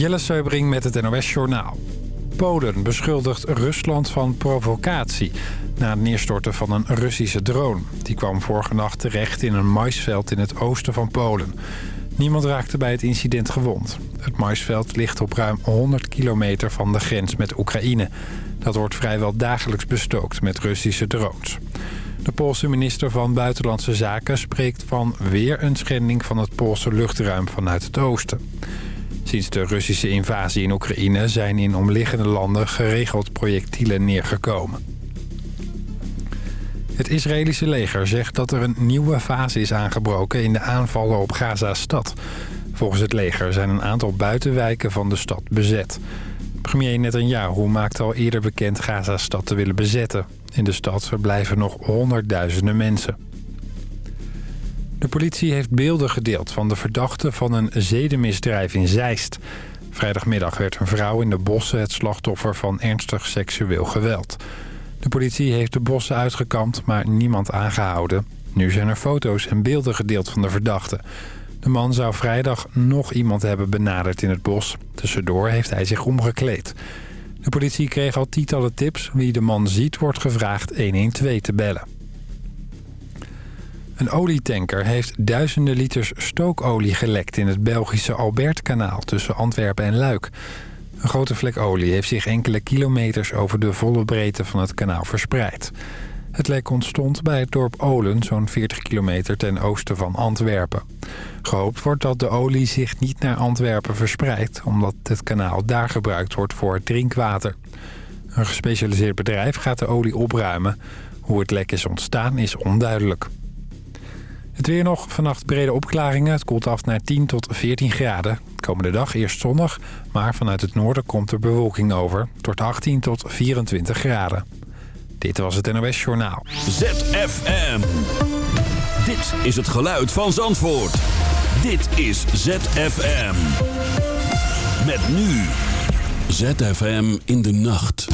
Jelle Seubring met het NOS Journaal. Polen beschuldigt Rusland van provocatie... na het neerstorten van een Russische drone. Die kwam vorige nacht terecht in een maisveld in het oosten van Polen. Niemand raakte bij het incident gewond. Het maisveld ligt op ruim 100 kilometer van de grens met Oekraïne. Dat wordt vrijwel dagelijks bestookt met Russische drones. De Poolse minister van Buitenlandse Zaken spreekt van weer een schending van het Poolse luchtruim vanuit het oosten. Sinds de Russische invasie in Oekraïne zijn in omliggende landen geregeld projectielen neergekomen. Het Israëlische leger zegt dat er een nieuwe fase is aangebroken in de aanvallen op Gaza-stad. Volgens het leger zijn een aantal buitenwijken van de stad bezet. Premier Netanyahu maakte al eerder bekend Gaza-stad te willen bezetten. In de stad verblijven nog honderdduizenden mensen. De politie heeft beelden gedeeld van de verdachte van een zedenmisdrijf in Zeist. Vrijdagmiddag werd een vrouw in de bossen het slachtoffer van ernstig seksueel geweld. De politie heeft de bossen uitgekampt, maar niemand aangehouden. Nu zijn er foto's en beelden gedeeld van de verdachte. De man zou vrijdag nog iemand hebben benaderd in het bos. Tussendoor heeft hij zich omgekleed. De politie kreeg al tientallen tips. Wie de man ziet wordt gevraagd 112 te bellen. Een olietanker heeft duizenden liters stookolie gelekt... in het Belgische Albertkanaal tussen Antwerpen en Luik. Een grote vlek olie heeft zich enkele kilometers... over de volle breedte van het kanaal verspreid. Het lek ontstond bij het dorp Olen, zo'n 40 kilometer ten oosten van Antwerpen. Gehoopt wordt dat de olie zich niet naar Antwerpen verspreidt... omdat het kanaal daar gebruikt wordt voor drinkwater. Een gespecialiseerd bedrijf gaat de olie opruimen. Hoe het lek is ontstaan is onduidelijk. Het weer nog, vannacht brede opklaringen. Het koelt af naar 10 tot 14 graden. Komende dag eerst zonnig, maar vanuit het noorden komt er bewolking over. Tot 18 tot 24 graden. Dit was het NOS Journaal. ZFM. Dit is het geluid van Zandvoort. Dit is ZFM. Met nu. ZFM in de nacht.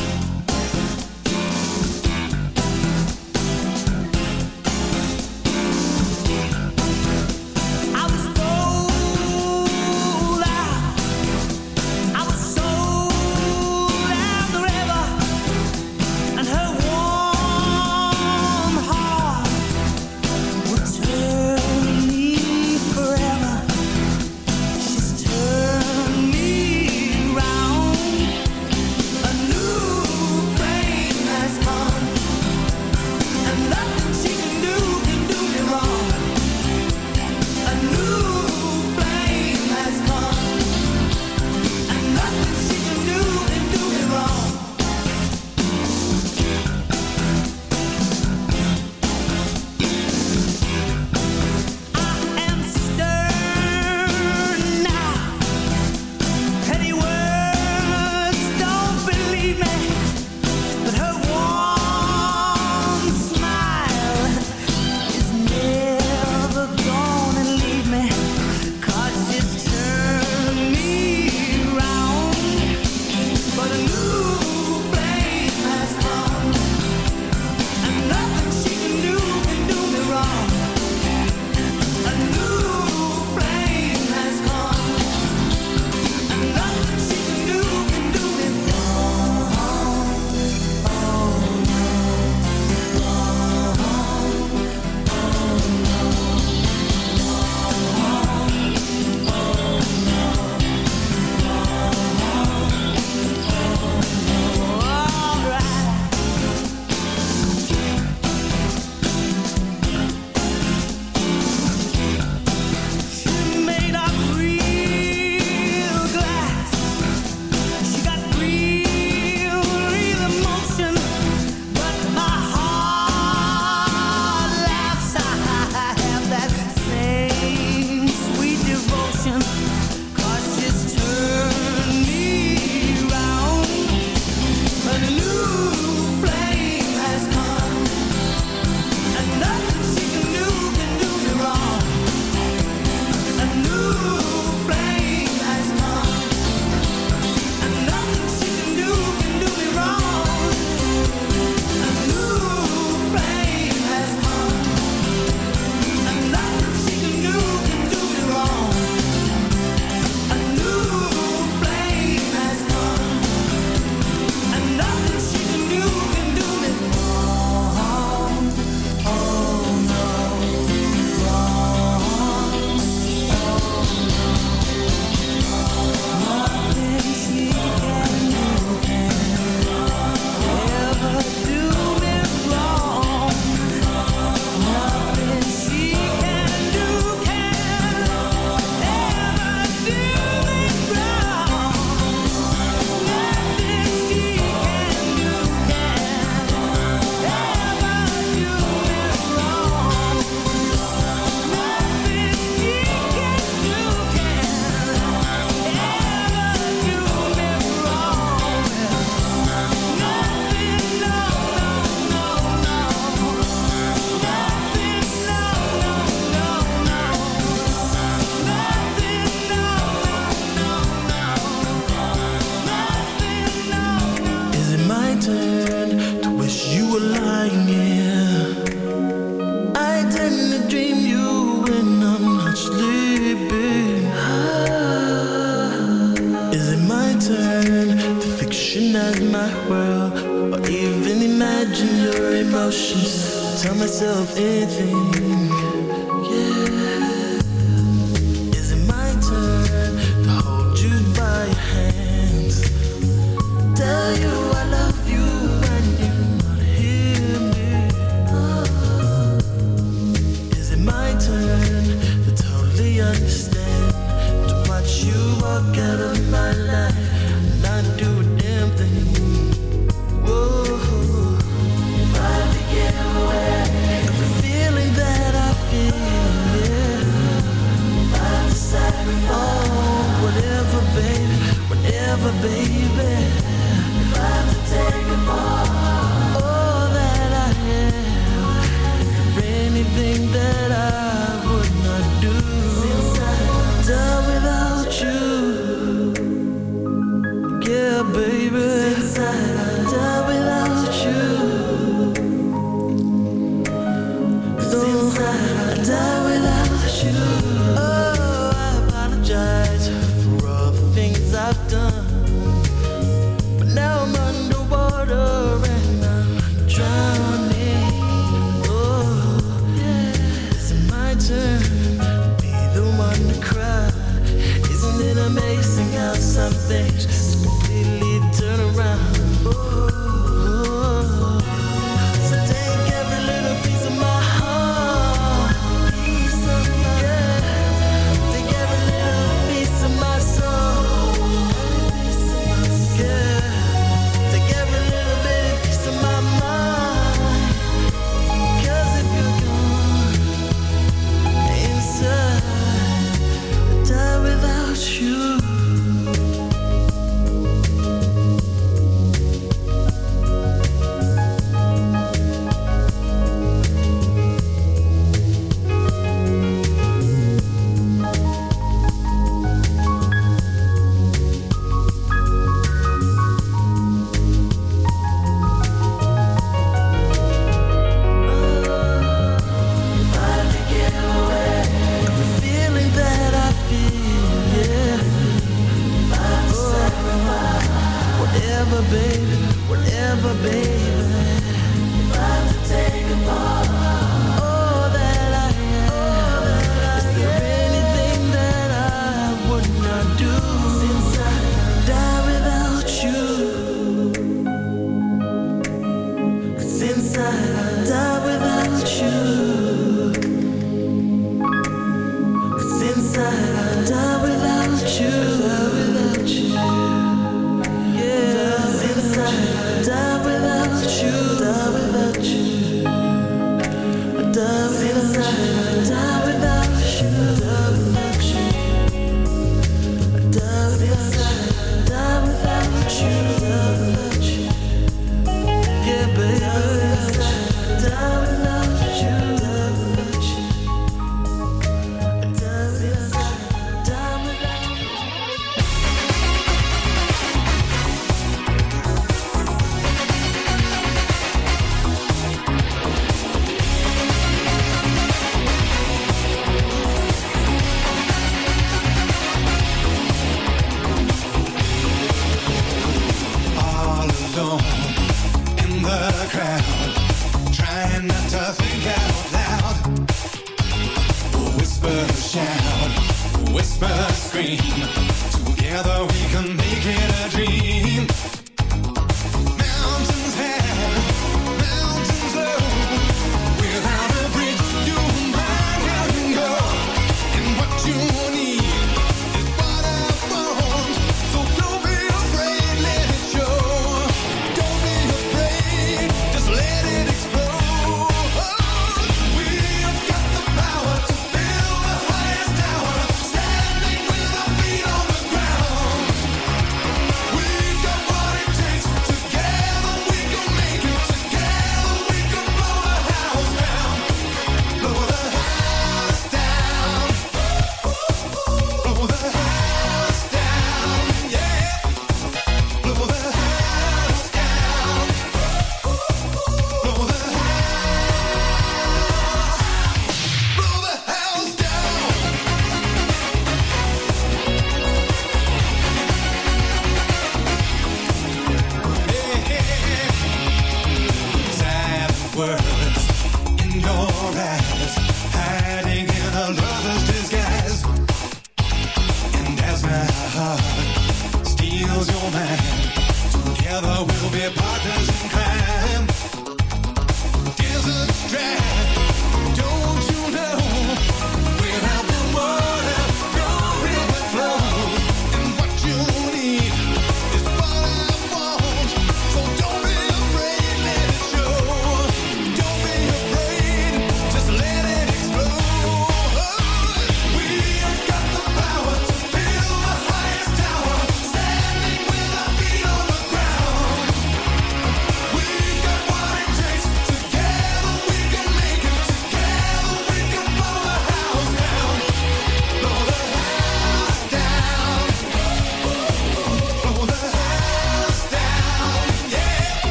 I've done.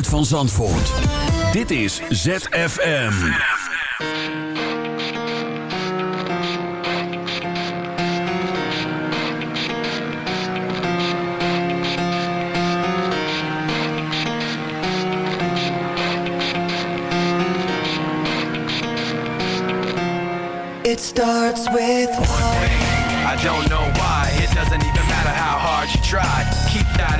Geluid van Zandvoort. Dit is ZFM. It starts with I don't know why, it doesn't even matter how hard you try.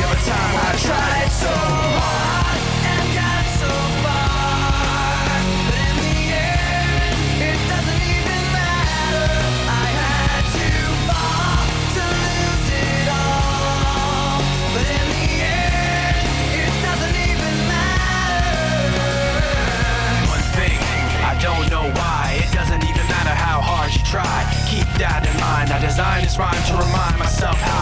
time I tried so hard and got so far. But in the end, it doesn't even matter. I had to fall to lose it all. But in the end, it doesn't even matter. One thing, I don't know why. It doesn't even matter how hard you try. Keep that in mind. I designed this rhyme to remind myself how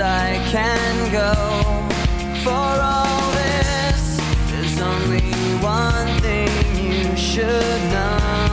I can go. For all this, there's only one thing you should know.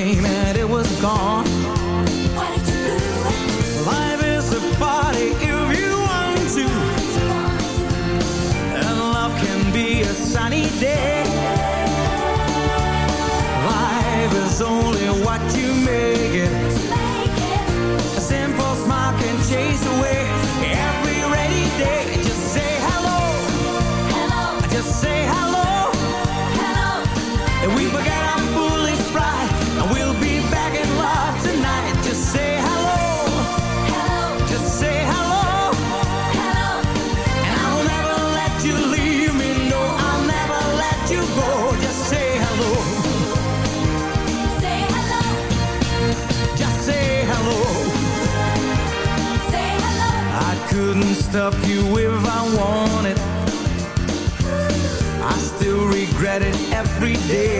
Came and it was gone regret it every day.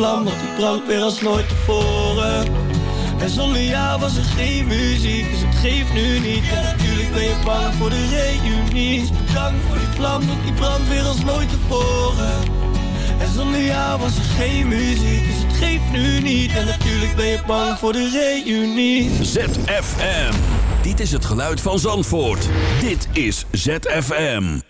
Vlam, want die brandt weer als nooit tevoren. En zonder jou was er geen muziek, dus het geeft nu niet. En natuurlijk ben je bang voor de reunie. Bedankt voor die vlam, want die brandt weer als nooit tevoren. En zonder jou was er geen muziek, dus het geeft nu niet. En natuurlijk ben je bang voor de reunie. ZFM. Dit is het geluid van Zandvoort. Dit is ZFM.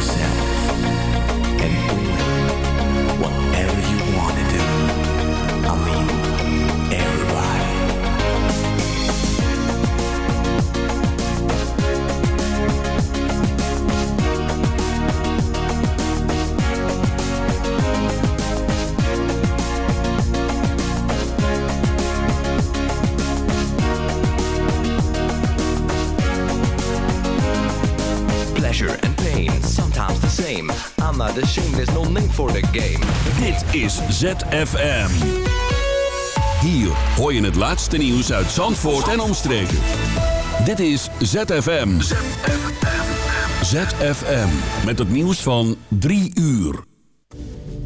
yourself ashamed, there's no name for the game. Dit is ZFM. Hier hoor je het laatste nieuws uit Zandvoort en omstreken. Dit is ZFM. ZFM. Met het nieuws van 3 uur.